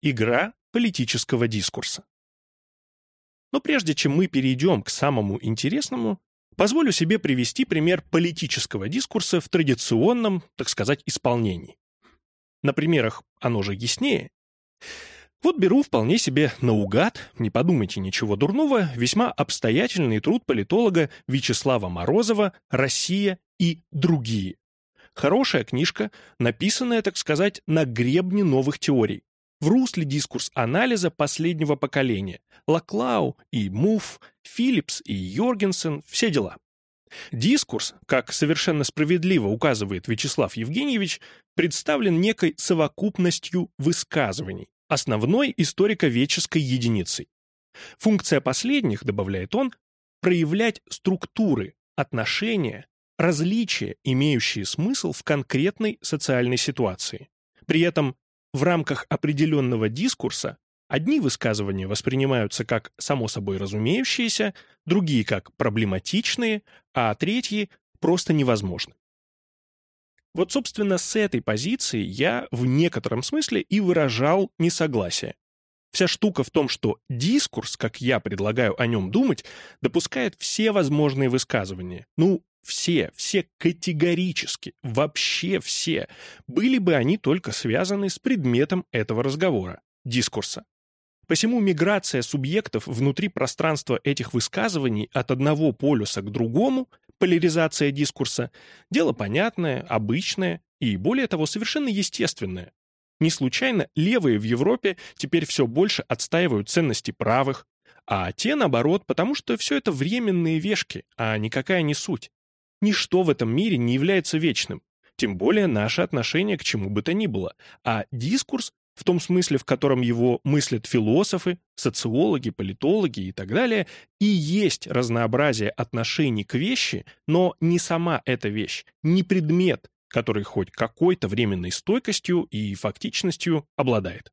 Игра политического дискурса. Но прежде чем мы перейдем к самому интересному, позволю себе привести пример политического дискурса в традиционном, так сказать, исполнении. На примерах оно же яснее. Вот беру вполне себе наугад, не подумайте ничего дурного, весьма обстоятельный труд политолога Вячеслава Морозова «Россия и другие». Хорошая книжка, написанная, так сказать, на гребне новых теорий, в русле дискурс-анализа последнего поколения. Лаклау и Муф, Филлипс и Йоргенсен – все дела. Дискурс, как совершенно справедливо указывает Вячеслав Евгеньевич, представлен некой совокупностью высказываний, основной историко-веческой единицей. Функция последних, добавляет он, проявлять структуры, отношения, различия, имеющие смысл в конкретной социальной ситуации. При этом в рамках определенного дискурса одни высказывания воспринимаются как само собой разумеющиеся, другие как проблематичные, а третьи просто невозможны. Вот, собственно, с этой позиции я в некотором смысле и выражал несогласие. Вся штука в том, что дискурс, как я предлагаю о нем думать, допускает все возможные высказывания. Ну, все, все категорически, вообще все, были бы они только связаны с предметом этого разговора – дискурса. Посему миграция субъектов внутри пространства этих высказываний от одного полюса к другому поляризация дискурса – дело понятное, обычное и, более того, совершенно естественное. Не случайно левые в Европе теперь все больше отстаивают ценности правых, а те, наоборот, потому что все это временные вешки, а никакая не суть. Ничто в этом мире не является вечным, тем более наше отношение к чему бы то ни было, а дискурс в том смысле, в котором его мыслят философы, социологи, политологи и так далее, и есть разнообразие отношений к вещи, но не сама эта вещь, не предмет, который хоть какой-то временной стойкостью и фактичностью обладает.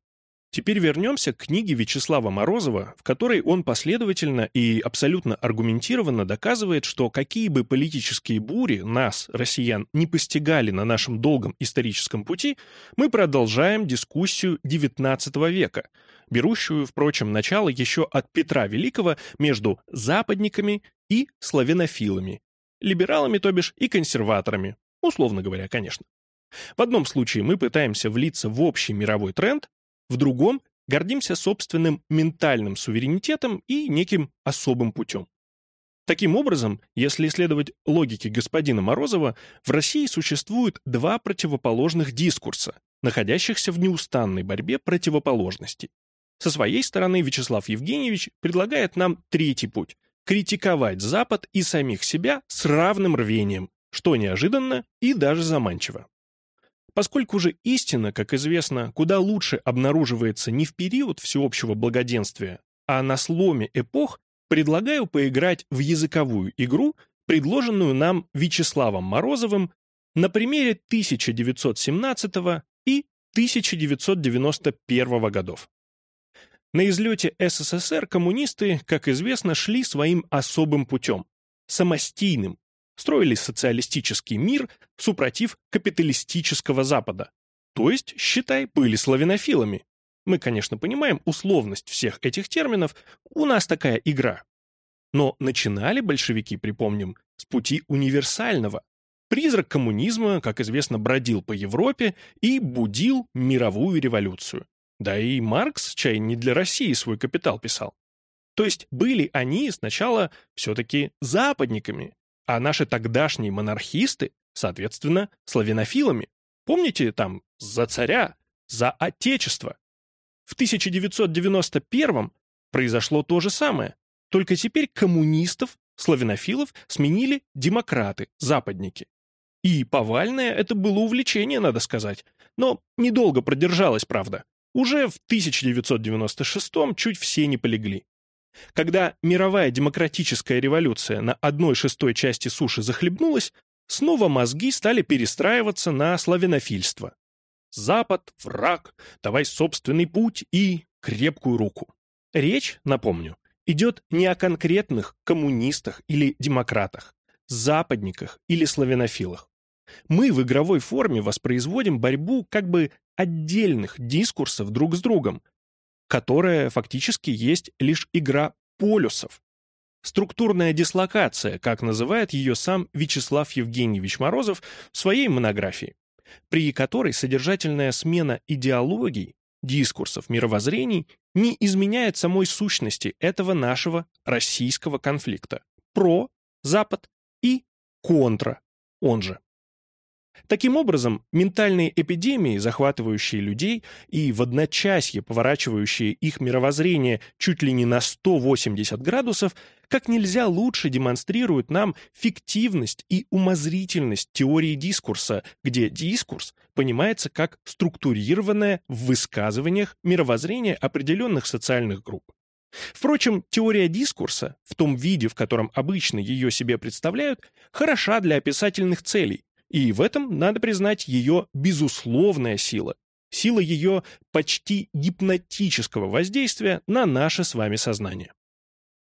Теперь вернемся к книге Вячеслава Морозова, в которой он последовательно и абсолютно аргументированно доказывает, что какие бы политические бури нас, россиян, не постигали на нашем долгом историческом пути, мы продолжаем дискуссию XIX века, берущую, впрочем, начало еще от Петра Великого между западниками и славянофилами, либералами, то бишь, и консерваторами, условно говоря, конечно. В одном случае мы пытаемся влиться в общий мировой тренд, в другом гордимся собственным ментальным суверенитетом и неким особым путем. Таким образом, если исследовать логике господина Морозова, в России существует два противоположных дискурса, находящихся в неустанной борьбе противоположностей. Со своей стороны Вячеслав Евгеньевич предлагает нам третий путь – критиковать Запад и самих себя с равным рвением, что неожиданно и даже заманчиво. Поскольку же истина, как известно, куда лучше обнаруживается не в период всеобщего благоденствия, а на сломе эпох, предлагаю поиграть в языковую игру, предложенную нам Вячеславом Морозовым на примере 1917 и 1991 годов. На излете СССР коммунисты, как известно, шли своим особым путем, самостийным, строили социалистический мир, супротив капиталистического Запада. То есть, считай, были славянофилами. Мы, конечно, понимаем условность всех этих терминов, у нас такая игра. Но начинали большевики, припомним, с пути универсального. Призрак коммунизма, как известно, бродил по Европе и будил мировую революцию. Да и Маркс, чай не для России свой капитал писал. То есть были они сначала все-таки западниками, а наши тогдашние монархисты, соответственно, славянофилами. Помните там «за царя», «за отечество». В 1991 произошло то же самое, только теперь коммунистов, славянофилов сменили демократы, западники. И повальное это было увлечение, надо сказать, но недолго продержалось, правда. Уже в 1996 чуть все не полегли. Когда мировая демократическая революция на одной шестой части суши захлебнулась, снова мозги стали перестраиваться на славянофильство. Запад, враг, давай собственный путь и крепкую руку. Речь, напомню, идет не о конкретных коммунистах или демократах, западниках или славянофилах. Мы в игровой форме воспроизводим борьбу как бы отдельных дискурсов друг с другом, которая фактически есть лишь игра полюсов. Структурная дислокация, как называет ее сам Вячеслав Евгеньевич Морозов в своей монографии, при которой содержательная смена идеологий, дискурсов, мировоззрений не изменяет самой сущности этого нашего российского конфликта. Про, Запад и контра, он же. Таким образом, ментальные эпидемии, захватывающие людей и в одночасье поворачивающие их мировоззрение чуть ли не на 180 градусов, как нельзя лучше демонстрируют нам фиктивность и умозрительность теории дискурса, где дискурс понимается как структурированное в высказываниях мировоззрение определенных социальных групп. Впрочем, теория дискурса, в том виде, в котором обычно ее себе представляют, хороша для описательных целей, и в этом надо признать ее безусловная сила, сила ее почти гипнотического воздействия на наше с вами сознание.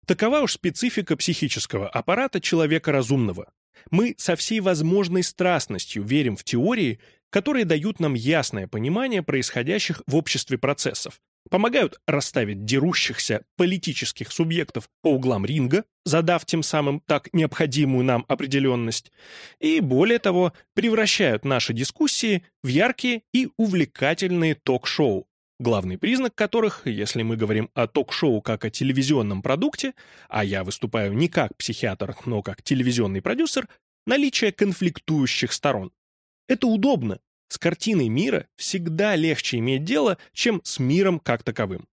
Такова уж специфика психического аппарата человека разумного. Мы со всей возможной страстностью верим в теории, которые дают нам ясное понимание происходящих в обществе процессов, помогают расставить дерущихся политических субъектов по углам ринга, задав тем самым так необходимую нам определенность, и, более того, превращают наши дискуссии в яркие и увлекательные ток-шоу, главный признак которых, если мы говорим о ток-шоу как о телевизионном продукте, а я выступаю не как психиатр, но как телевизионный продюсер, наличие конфликтующих сторон. Это удобно, с картиной мира всегда легче иметь дело, чем с миром как таковым.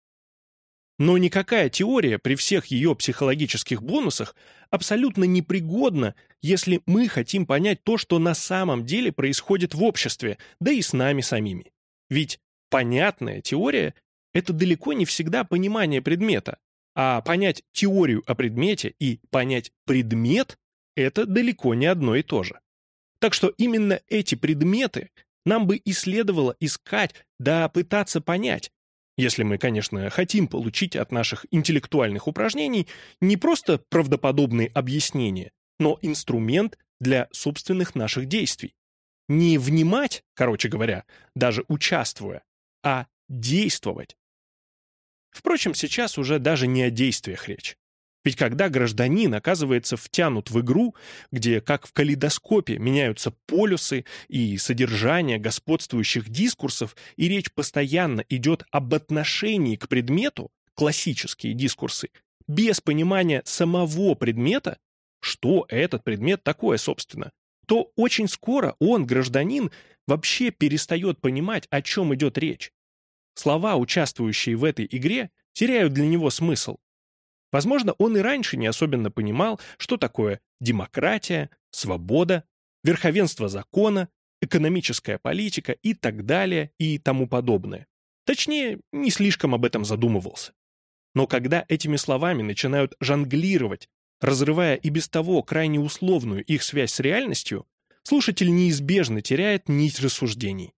Но никакая теория при всех ее психологических бонусах абсолютно непригодна, если мы хотим понять то, что на самом деле происходит в обществе, да и с нами самими. Ведь понятная теория — это далеко не всегда понимание предмета, а понять теорию о предмете и понять предмет — это далеко не одно и то же. Так что именно эти предметы нам бы и следовало искать, да пытаться понять, если мы, конечно, хотим получить от наших интеллектуальных упражнений не просто правдоподобные объяснения, но инструмент для собственных наших действий. Не внимать, короче говоря, даже участвуя, а действовать. Впрочем, сейчас уже даже не о действиях речь. Ведь когда гражданин оказывается втянут в игру, где, как в калейдоскопе, меняются полюсы и содержание господствующих дискурсов, и речь постоянно идет об отношении к предмету, классические дискурсы, без понимания самого предмета, что этот предмет такое, собственно, то очень скоро он, гражданин, вообще перестает понимать, о чем идет речь. Слова, участвующие в этой игре, теряют для него смысл. Возможно, он и раньше не особенно понимал, что такое демократия, свобода, верховенство закона, экономическая политика и так далее и тому подобное. Точнее, не слишком об этом задумывался. Но когда этими словами начинают жонглировать, разрывая и без того крайне условную их связь с реальностью, слушатель неизбежно теряет нить рассуждений,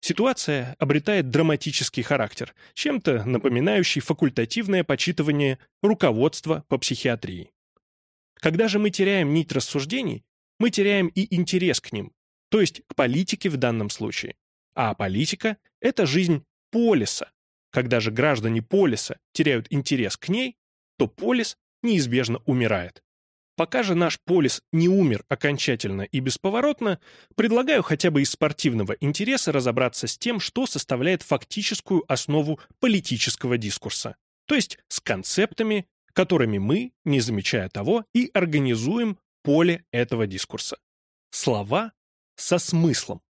Ситуация обретает драматический характер, чем-то напоминающий факультативное почитывание руководства по психиатрии. Когда же мы теряем нить рассуждений, мы теряем и интерес к ним, то есть к политике в данном случае. А политика – это жизнь полиса. Когда же граждане полиса теряют интерес к ней, то полис неизбежно умирает. Пока же наш полис не умер окончательно и бесповоротно, предлагаю хотя бы из спортивного интереса разобраться с тем, что составляет фактическую основу политического дискурса, то есть с концептами, которыми мы, не замечая того, и организуем поле этого дискурса. Слова со смыслом.